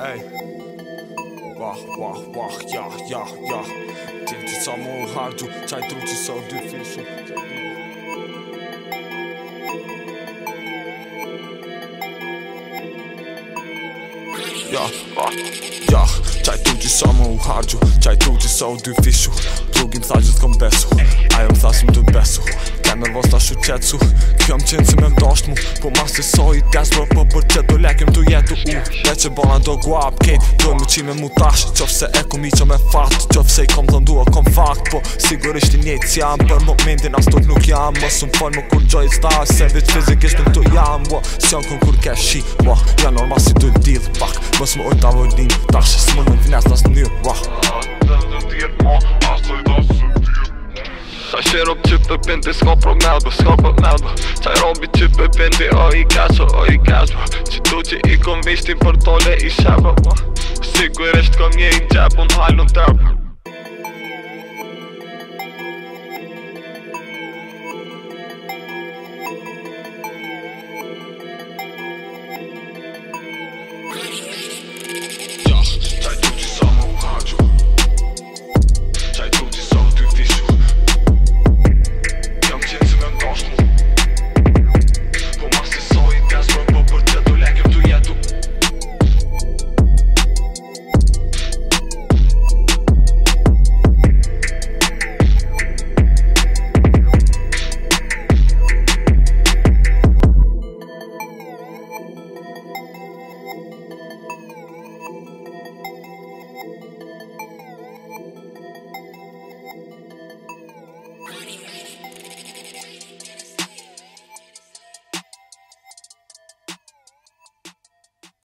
Ej. Wah, wah, wah, ja, ja, ja. Til til samme hardu, tag du til så du fischer. Ja, ja, qaj tu ti samo u hargju Qaj tu ti sa u dy fishu Plugim thashtë të besu Ajo më thashtë më të besu vos ta u qetsu Kjo më qenë si me mdasht mu Po ma si sa i tjes më po, po, për për qetë Do lekim të jetu u Dhe që bona do guap kejt Doj më qime mu tash Qof se e ku mi qo me fat Qof se i kom të ndua kom fakt Po sigurisht i njejt si jam Për momentin as tuk nuk jam Më sun fol më kur gjoj stas Se vit fizikisht nuk të jam Wa, si jam kun kur kesh shi Wa, Ja norma si du dil pak Më s'mo avodin, Tash s'mo në vines nas në një Qaj shero bë qype bëndi s'ka pro melbo, s'ka pro melbo Qaj robi qype bëndi o i kashbo, o i kashbo Qitu që i kon vishtin për tole i shabo Sigurisht kom një i gjepo në halën